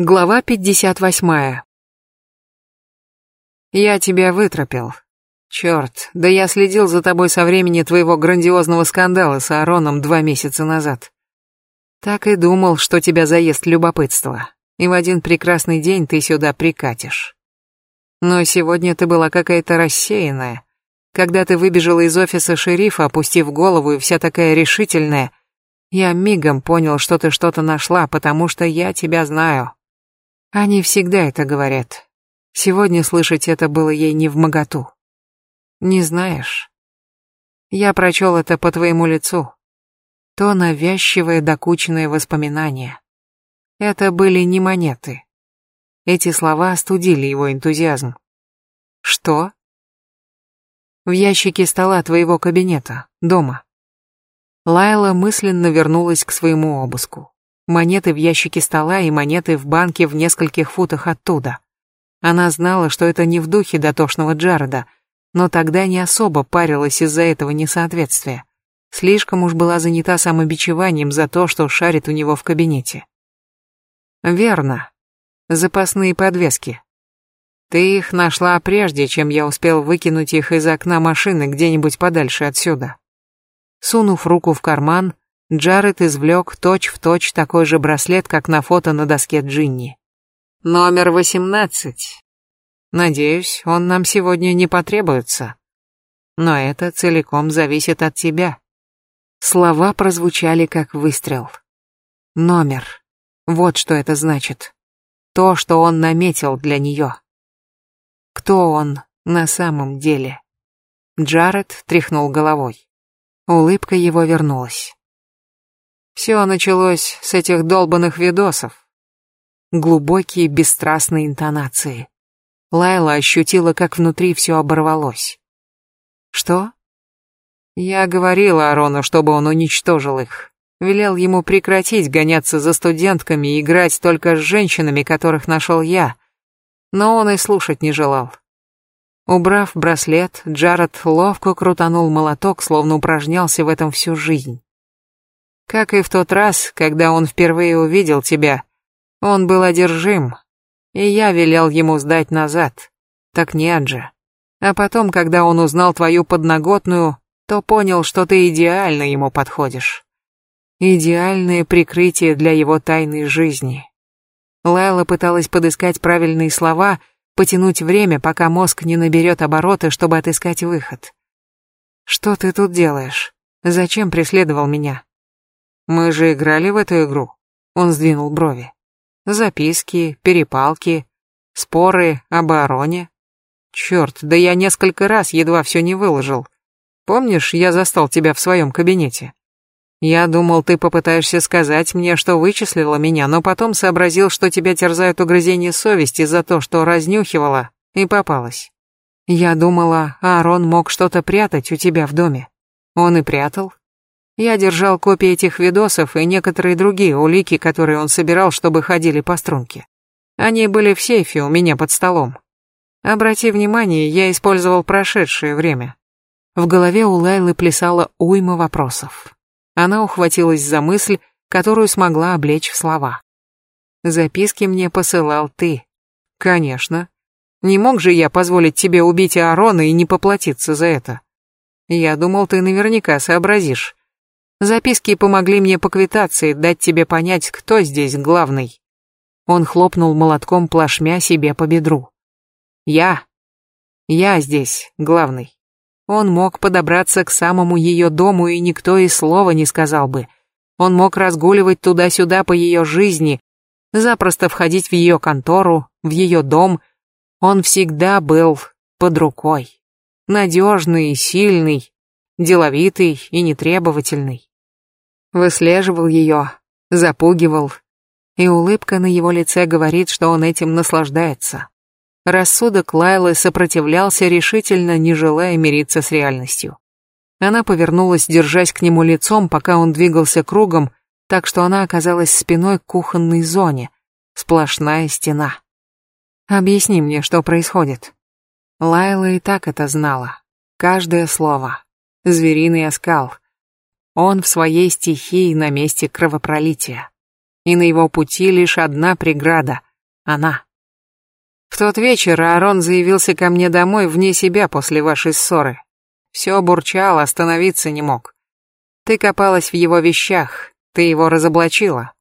Глава 58. Я тебя вытрапил. Черт, да я следил за тобой со времени твоего грандиозного скандала с Аароном два месяца назад. Так и думал, что тебя заест любопытство, и в один прекрасный день ты сюда прикатишь. Но сегодня ты была какая-то рассеянная. Когда ты выбежала из офиса шерифа, опустив голову и вся такая решительная, я мигом понял, что ты что-то нашла, потому что я тебя знаю. Они всегда это говорят. Сегодня слышать это было ей не в моготу. Не знаешь? Я прочел это по твоему лицу. То навязчивое докучное воспоминание. Это были не монеты. Эти слова остудили его энтузиазм. Что? В ящике стола твоего кабинета, дома. Лайла мысленно вернулась к своему обыску. Монеты в ящике стола и монеты в банке в нескольких футах оттуда. Она знала, что это не в духе дотошного Джареда, но тогда не особо парилась из-за этого несоответствия. Слишком уж была занята самобичеванием за то, что шарит у него в кабинете. Верно. Запасные подвески. Ты их нашла прежде, чем я успел выкинуть их из окна машины где-нибудь подальше отсюда. Сунув руку в карман, Джаред извлек точь-в-точь такой же браслет, как на фото на доске Джинни. Номер восемнадцать. Надеюсь, он нам сегодня не потребуется. Но это целиком зависит от тебя. Слова прозвучали как выстрел. Номер. Вот что это значит. То, что он наметил для нее. Кто он на самом деле? Джаред тряхнул головой. Улыбка его вернулась. Все началось с этих долбанных видосов. Глубокие, бесстрастные интонации. Лайла ощутила, как внутри все оборвалось. Что? Я говорила Арону, чтобы он уничтожил их. Велел ему прекратить гоняться за студентками и играть только с женщинами, которых нашел я. Но он и слушать не желал. Убрав браслет, Джаред ловко крутанул молоток, словно упражнялся в этом всю жизнь. Как и в тот раз, когда он впервые увидел тебя, он был одержим, и я велел ему сдать назад. Так нет же. А потом, когда он узнал твою подноготную, то понял, что ты идеально ему подходишь. Идеальное прикрытие для его тайной жизни. Лайла пыталась подыскать правильные слова, потянуть время, пока мозг не наберет обороты, чтобы отыскать выход. «Что ты тут делаешь? Зачем преследовал меня?» Мы же играли в эту игру. Он сдвинул брови. Записки, перепалки, споры об обороне. Черт, да я несколько раз едва все не выложил. Помнишь, я застал тебя в своем кабинете? Я думал, ты попытаешься сказать мне, что вычислила меня, но потом сообразил, что тебя терзают угрызения совести за то, что разнюхивала и попалась. Я думала, Аарон мог что-то прятать у тебя в доме. Он и прятал, я держал копии этих видосов и некоторые другие улики, которые он собирал, чтобы ходили по струнке. Они были в сейфе у меня под столом. Обрати внимание, я использовал прошедшее время. В голове у Лайлы плясала уйма вопросов. Она ухватилась за мысль, которую смогла облечь в слова. Записки мне посылал ты. Конечно. Не мог же я позволить тебе убить Аарона и не поплатиться за это. Я думал, ты наверняка сообразишь. Записки помогли мне поквитаться и дать тебе понять, кто здесь главный. Он хлопнул молотком плашмя себе по бедру. Я. Я здесь главный. Он мог подобраться к самому ее дому, и никто и слова не сказал бы. Он мог разгуливать туда-сюда по ее жизни, запросто входить в ее контору, в ее дом. Он всегда был под рукой. Надежный и сильный, деловитый и нетребовательный выслеживал ее, запугивал, и улыбка на его лице говорит, что он этим наслаждается. Рассудок Лайлы сопротивлялся решительно, не желая мириться с реальностью. Она повернулась, держась к нему лицом, пока он двигался кругом, так что она оказалась спиной к кухонной зоне, сплошная стена. «Объясни мне, что происходит». Лайла и так это знала. Каждое слово. Звериный оскал — он в своей стихии на месте кровопролития. И на его пути лишь одна преграда Она. В тот вечер Аарон заявился ко мне домой вне себя после вашей ссоры. Все бурчал, остановиться не мог. Ты копалась в его вещах, ты его разоблачила.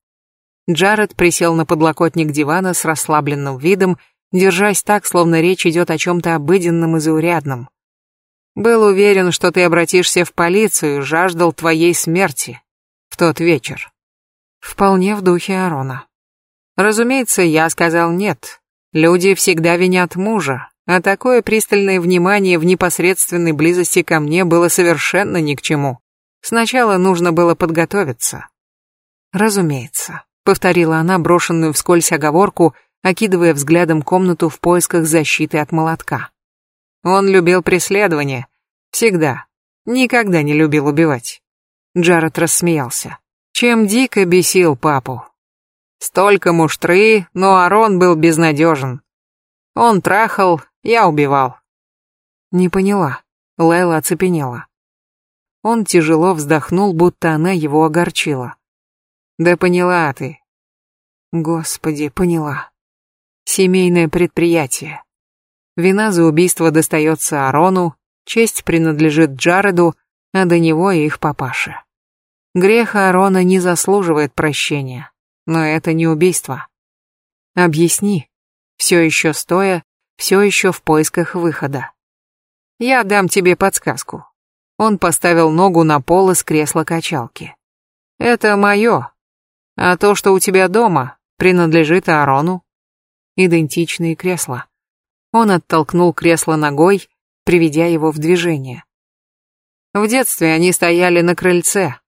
Джаред присел на подлокотник дивана с расслабленным видом, держась так, словно речь идет о чем-то обыденном и заурядном. Был уверен, что ты обратишься в полицию, жаждал твоей смерти. В тот вечер. Вполне в духе Арона. Разумеется, я сказал нет. Люди всегда винят мужа, а такое пристальное внимание в непосредственной близости ко мне было совершенно ни к чему. Сначала нужно было подготовиться. Разумеется, повторила она брошенную вскользь оговорку, окидывая взглядом комнату в поисках защиты от молотка. Он любил преследование. Всегда. Никогда не любил убивать. Джаред рассмеялся. Чем дико бесил папу. Столько муштры, но Арон был безнадежен. Он трахал, я убивал. Не поняла. Лайла оцепенела. Он тяжело вздохнул, будто она его огорчила. Да поняла ты. Господи, поняла. Семейное предприятие. Вина за убийство достается Арону, честь принадлежит Джареду, а до него и их папаше. Грех Аарона не заслуживает прощения, но это не убийство. Объясни, все еще стоя, все еще в поисках выхода. Я дам тебе подсказку. Он поставил ногу на пол из кресла-качалки. Это мое, а то, что у тебя дома, принадлежит Аарону. Идентичные кресла. Он оттолкнул кресло ногой, приведя его в движение. В детстве они стояли на крыльце.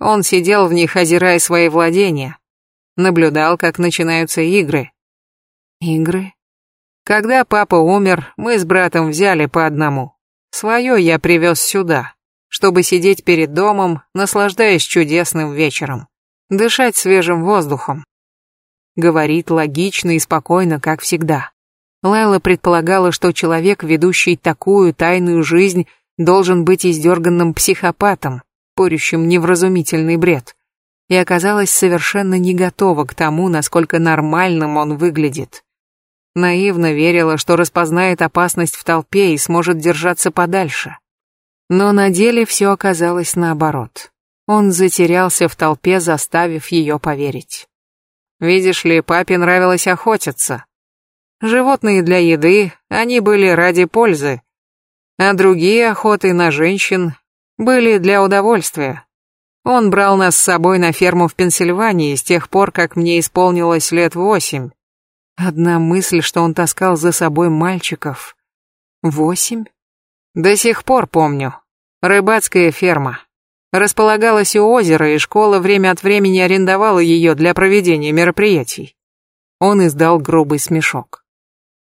Он сидел в них, озирая свои владения. Наблюдал, как начинаются игры. Игры? Когда папа умер, мы с братом взяли по одному. Свое я привез сюда, чтобы сидеть перед домом, наслаждаясь чудесным вечером. Дышать свежим воздухом. Говорит логично и спокойно, как всегда. Лайла предполагала, что человек, ведущий такую тайную жизнь, должен быть издерганным психопатом, порющим невразумительный бред, и оказалась совершенно не готова к тому, насколько нормальным он выглядит. Наивно верила, что распознает опасность в толпе и сможет держаться подальше. Но на деле все оказалось наоборот. Он затерялся в толпе, заставив ее поверить. Видишь ли, папе нравилось охотиться, Животные для еды, они были ради пользы, а другие охоты на женщин были для удовольствия. Он брал нас с собой на ферму в Пенсильвании с тех пор, как мне исполнилось лет восемь. Одна мысль, что он таскал за собой мальчиков. Восемь? До сих пор помню. Рыбацкая ферма. Располагалась у озера, и школа время от времени арендовала ее для проведения мероприятий. Он издал грубый смешок.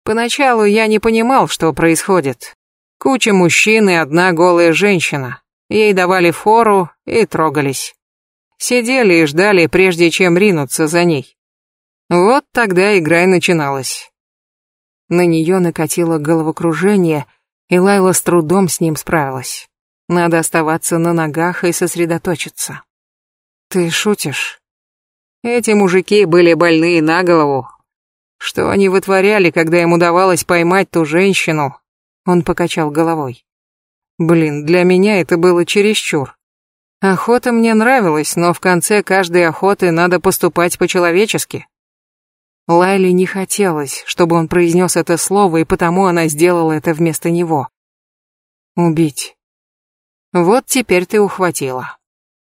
Поначалу я не понимал, что происходит. Куча мужчин и одна голая женщина. Ей давали фору и трогались. Сидели и ждали, прежде чем ринуться за ней. Вот тогда игра и начиналась. На нее накатило головокружение, и Лайла с трудом с ним справилась. Надо оставаться на ногах и сосредоточиться. Ты шутишь? Эти мужики были больные на голову, что они вытворяли, когда им удавалось поймать ту женщину? Он покачал головой. Блин, для меня это было чересчур. Охота мне нравилась, но в конце каждой охоты надо поступать по-человечески. Лайли не хотелось, чтобы он произнес это слово, и потому она сделала это вместо него. Убить. Вот теперь ты ухватила.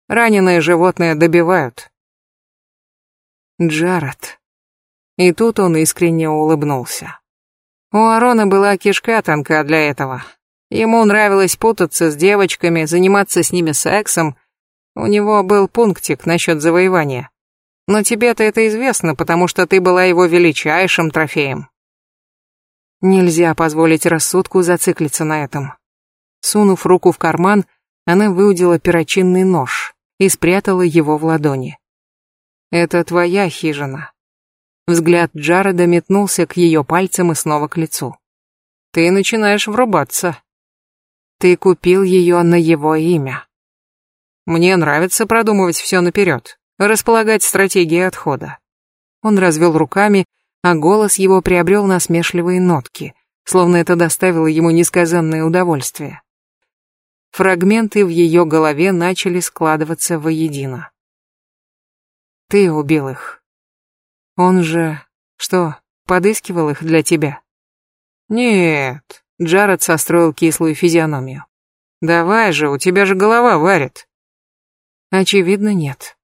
Раненое животное добивают. Джаред. И тут он искренне улыбнулся. У Арона была кишка тонка для этого. Ему нравилось путаться с девочками, заниматься с ними сексом. У него был пунктик насчет завоевания. Но тебе-то это известно, потому что ты была его величайшим трофеем. Нельзя позволить рассудку зациклиться на этом. Сунув руку в карман, она выудила перочинный нож и спрятала его в ладони. «Это твоя хижина. Взгляд Джареда метнулся к ее пальцам и снова к лицу. «Ты начинаешь врубаться. Ты купил ее на его имя. Мне нравится продумывать все наперед, располагать стратегией отхода». Он развел руками, а голос его приобрел насмешливые нотки, словно это доставило ему несказанное удовольствие. Фрагменты в ее голове начали складываться воедино. Ты убил их. Он же... что, подыскивал их для тебя? Нет, Джаред состроил кислую физиономию. Давай же, у тебя же голова варит. Очевидно, нет.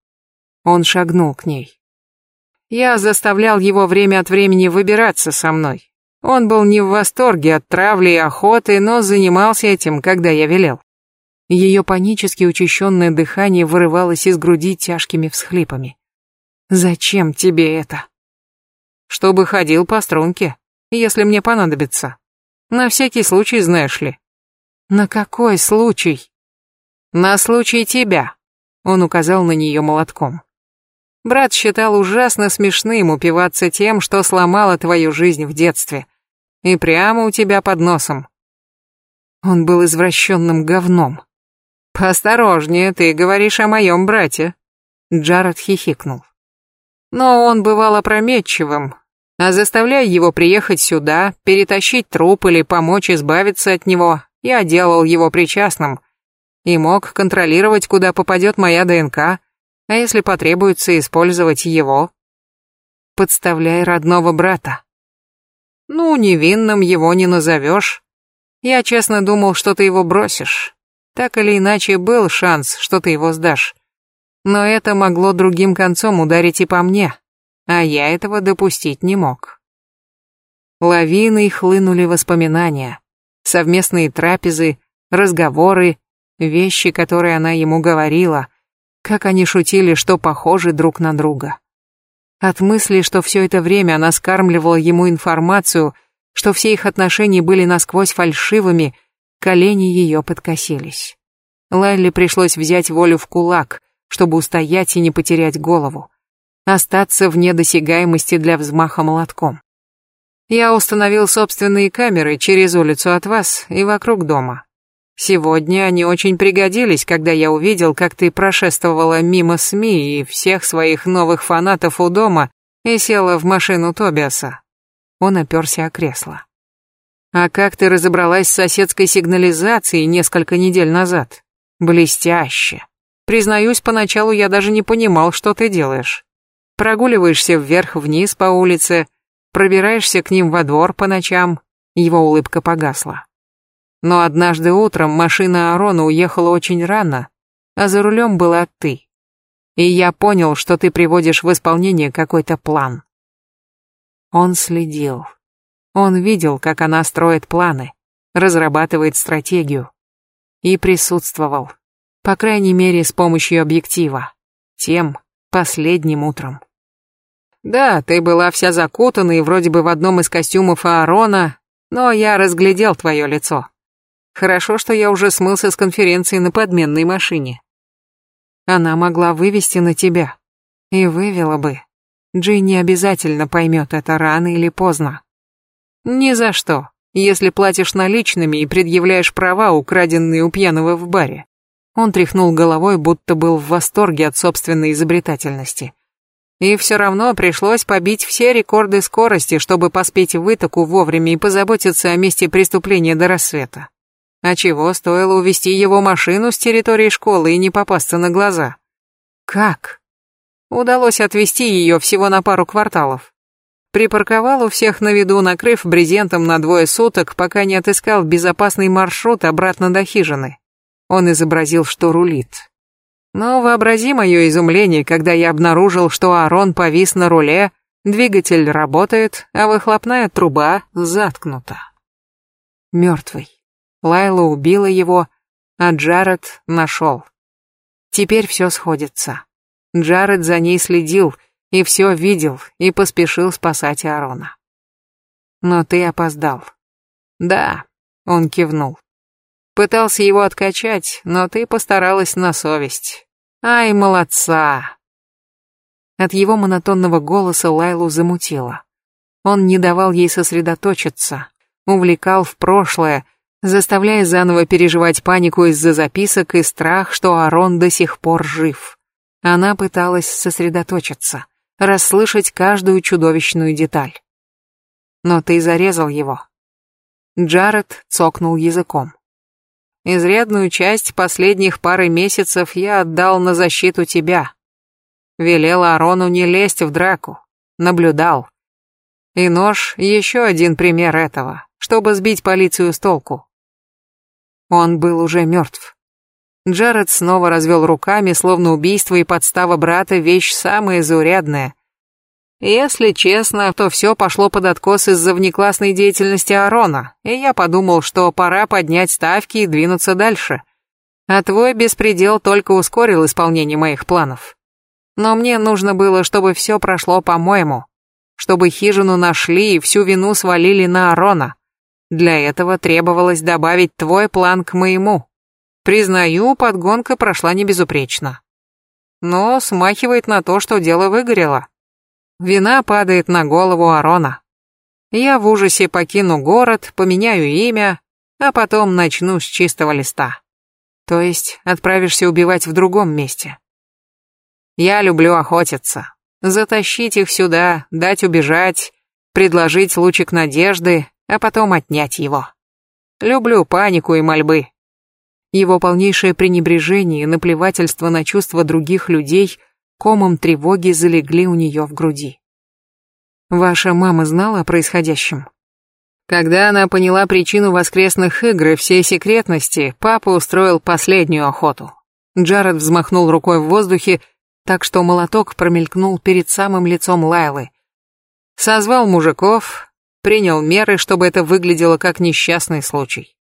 Он шагнул к ней. Я заставлял его время от времени выбираться со мной. Он был не в восторге от травли и охоты, но занимался этим, когда я велел. Ее панически учащенное дыхание вырывалось из груди тяжкими всхлипами. «Зачем тебе это?» «Чтобы ходил по струнке, если мне понадобится. На всякий случай, знаешь ли». «На какой случай?» «На случай тебя», — он указал на нее молотком. Брат считал ужасно смешным упиваться тем, что сломало твою жизнь в детстве. И прямо у тебя под носом. Он был извращенным говном. «Поосторожнее, ты говоришь о моем брате». Джаред хихикнул. Но он бывал опрометчивым, а заставляя его приехать сюда, перетащить труп или помочь избавиться от него, я делал его причастным и мог контролировать, куда попадет моя ДНК, а если потребуется использовать его? Подставляй родного брата. Ну, невинным его не назовешь. Я честно думал, что ты его бросишь. Так или иначе, был шанс, что ты его сдашь. Но это могло другим концом ударить и по мне, а я этого допустить не мог. Лавиной хлынули воспоминания, совместные трапезы, разговоры, вещи, которые она ему говорила, как они шутили, что похожи друг на друга. От мысли, что все это время она скармливала ему информацию, что все их отношения были насквозь фальшивыми, колени ее подкосились. Лайли пришлось взять волю в кулак, чтобы устоять и не потерять голову. Остаться вне досягаемости для взмаха молотком. Я установил собственные камеры через улицу от вас и вокруг дома. Сегодня они очень пригодились, когда я увидел, как ты прошествовала мимо СМИ и всех своих новых фанатов у дома и села в машину Тобиаса. Он оперся о кресло. А как ты разобралась с соседской сигнализацией несколько недель назад? Блестяще. Признаюсь, поначалу я даже не понимал, что ты делаешь. Прогуливаешься вверх-вниз по улице, пробираешься к ним во двор по ночам. Его улыбка погасла. Но однажды утром машина Арона уехала очень рано, а за рулем была ты. И я понял, что ты приводишь в исполнение какой-то план. Он следил. Он видел, как она строит планы, разрабатывает стратегию. И присутствовал. По крайней мере, с помощью объектива. Тем последним утром. Да, ты была вся закутана и вроде бы в одном из костюмов Аарона, но я разглядел твое лицо. Хорошо, что я уже смылся с конференции на подменной машине. Она могла вывести на тебя. И вывела бы. Джинни обязательно поймет это рано или поздно. Ни за что, если платишь наличными и предъявляешь права, украденные у пьяного в баре. Он тряхнул головой, будто был в восторге от собственной изобретательности. И все равно пришлось побить все рекорды скорости, чтобы поспеть в вытоку вовремя и позаботиться о месте преступления до рассвета. А чего стоило увести его машину с территории школы и не попасться на глаза? Как? Удалось отвезти ее всего на пару кварталов. Припарковал у всех на виду, накрыв брезентом на двое суток, пока не отыскал безопасный маршрут обратно до хижины. Он изобразил, что рулит. Но вообрази мое изумление, когда я обнаружил, что Арон повис на руле, двигатель работает, а выхлопная труба заткнута. Мертвый. Лайла убила его, а Джаред нашел. Теперь все сходится. Джаред за ней следил и все видел и поспешил спасать Аарона. Но ты опоздал. Да, он кивнул. Пытался его откачать, но ты постаралась на совесть. Ай, молодца. От его монотонного голоса Лайлу замутило. Он не давал ей сосредоточиться, увлекал в прошлое, заставляя заново переживать панику из-за записок и страх, что Арон до сих пор жив. Она пыталась сосредоточиться, расслышать каждую чудовищную деталь. Но ты зарезал его. Джаред цокнул языком. Изрядную часть последних пары месяцев я отдал на защиту тебя. Велел Арону не лезть в драку. Наблюдал. И нож — еще один пример этого, чтобы сбить полицию с толку. Он был уже мертв. Джаред снова развел руками, словно убийство и подстава брата — вещь самая заурядная. Если честно, то все пошло под откос из-за внеклассной деятельности Арона, и я подумал, что пора поднять ставки и двинуться дальше. А твой беспредел только ускорил исполнение моих планов. Но мне нужно было, чтобы все прошло по-моему, чтобы хижину нашли и всю вину свалили на Арона. Для этого требовалось добавить твой план к моему. Признаю, подгонка прошла не безупречно. Но смахивает на то, что дело выгорело. Вина падает на голову Арона. Я в ужасе покину город, поменяю имя, а потом начну с чистого листа. То есть отправишься убивать в другом месте. Я люблю охотиться. Затащить их сюда, дать убежать, предложить лучик надежды, а потом отнять его. Люблю панику и мольбы. Его полнейшее пренебрежение и наплевательство на чувства других людей комом тревоги залегли у нее в груди. Ваша мама знала о происходящем? Когда она поняла причину воскресных игр и всей секретности, папа устроил последнюю охоту. Джаред взмахнул рукой в воздухе, так что молоток промелькнул перед самым лицом Лайлы. Созвал мужиков, принял меры, чтобы это выглядело как несчастный случай.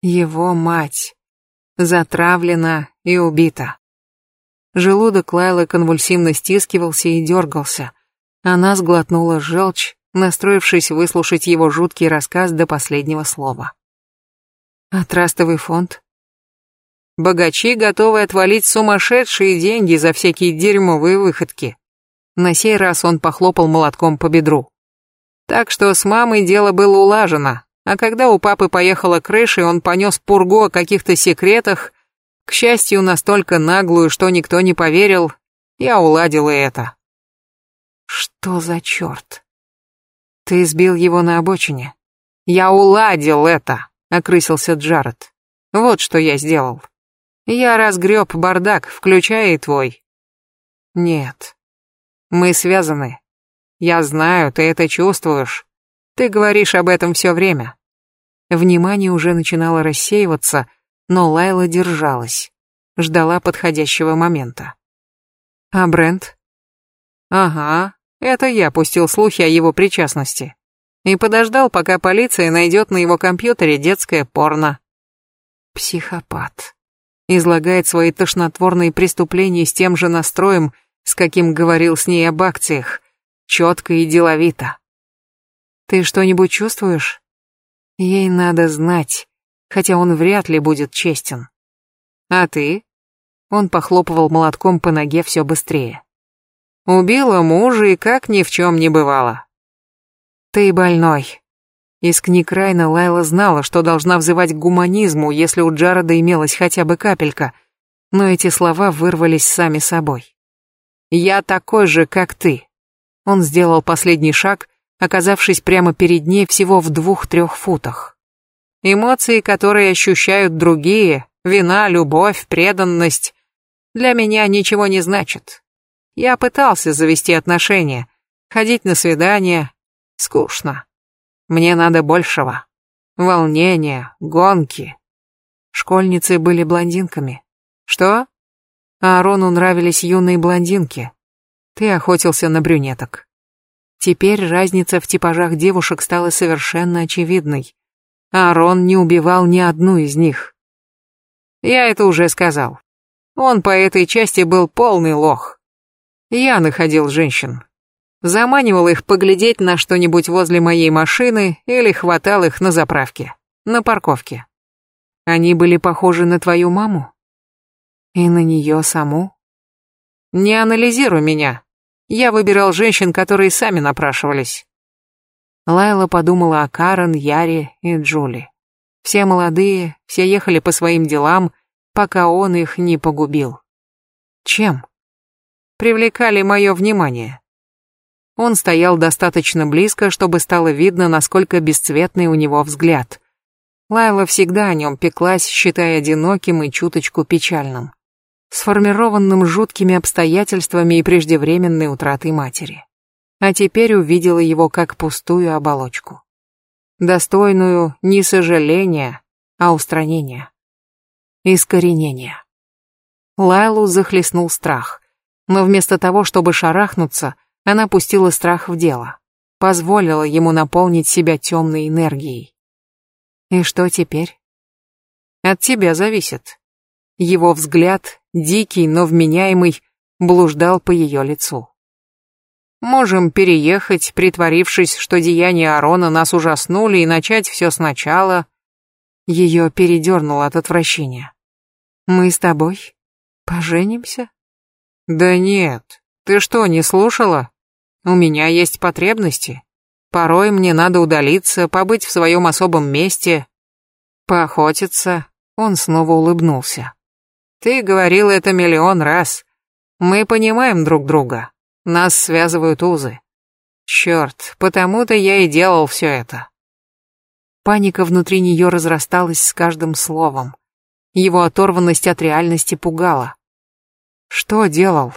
Его мать затравлена и убита. Желудок Лайлы конвульсивно стискивался и дергался. Она сглотнула желчь, настроившись выслушать его жуткий рассказ до последнего слова. А трастовый фонд? Богачи готовы отвалить сумасшедшие деньги за всякие дерьмовые выходки. На сей раз он похлопал молотком по бедру. Так что с мамой дело было улажено, а когда у папы поехала крыша, и он понес пургу о каких-то секретах, к счастью, настолько наглую, что никто не поверил, я уладила это. Что за черт? Ты сбил его на обочине. Я уладил это, окрысился Джаред. Вот что я сделал. Я разгреб бардак, включая и твой. Нет. Мы связаны. Я знаю, ты это чувствуешь. Ты говоришь об этом все время. Внимание уже начинало рассеиваться, но Лайла держалась. Ждала подходящего момента. А Брент? Ага, это я пустил слухи о его причастности. И подождал, пока полиция найдет на его компьютере детское порно. Психопат излагает свои тошнотворные преступления с тем же настроем, с каким говорил с ней об акциях, четко и деловито. Ты что-нибудь чувствуешь? Ей надо знать, хотя он вряд ли будет честен. А ты? Он похлопывал молотком по ноге все быстрее. Убила мужа и как ни в чем не бывало. Ты больной, из книг Райна Лайла знала, что должна взывать к гуманизму, если у Джареда имелась хотя бы капелька, но эти слова вырвались сами собой. «Я такой же, как ты». Он сделал последний шаг, оказавшись прямо перед ней всего в двух-трех футах. Эмоции, которые ощущают другие, вина, любовь, преданность, для меня ничего не значат. Я пытался завести отношения, ходить на свидания. Скучно. Мне надо большего. Волнения, гонки. Школьницы были блондинками. Что? Аарону нравились юные блондинки. Ты охотился на брюнеток. Теперь разница в типажах девушек стала совершенно очевидной. Аарон не убивал ни одну из них. Я это уже сказал. Он по этой части был полный лох. Я находил женщин, Заманивал их поглядеть на что-нибудь возле моей машины или хватал их на заправке, на парковке. Они были похожи на твою маму? И на нее саму? Не анализируй меня. Я выбирал женщин, которые сами напрашивались. Лайла подумала о Карен, Яре и Джули. Все молодые, все ехали по своим делам, пока он их не погубил. Чем? Привлекали мое внимание. Он стоял достаточно близко, чтобы стало видно, насколько бесцветный у него взгляд. Лайла всегда о нем пеклась, считая одиноким и чуточку печальным, сформированным жуткими обстоятельствами и преждевременной утратой матери. А теперь увидела его как пустую оболочку. Достойную не сожаления, а устранения. Искоренения. Лайлу захлестнул страх, но вместо того, чтобы шарахнуться, она пустила страх в дело, позволила ему наполнить себя темной энергией. И что теперь? От тебя зависит. Его взгляд, дикий, но вменяемый, блуждал по ее лицу. Можем переехать, притворившись, что деяния Арона нас ужаснули, и начать все сначала. Ее передернуло от отвращения. Мы с тобой поженимся? Да нет, ты что, не слушала? У меня есть потребности. Порой мне надо удалиться, побыть в своем особом месте, поохотиться. Он снова улыбнулся. Ты говорил это миллион раз. Мы понимаем друг друга. Нас связывают узы. Черт, потому-то я и делал все это. Паника внутри нее разрасталась с каждым словом. Его оторванность от реальности пугала. Что делал?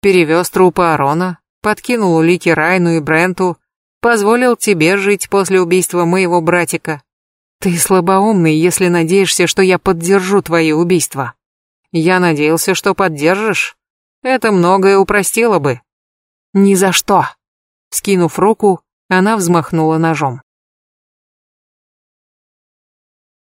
Перевез трупы Арона, подкинул улики Райну и Бренту, позволил тебе жить после убийства моего братика. Ты слабоумный, если надеешься, что я поддержу твои убийства. Я надеялся, что поддержишь. Это многое упростило бы. Ни за что. Скинув руку, она взмахнула ножом.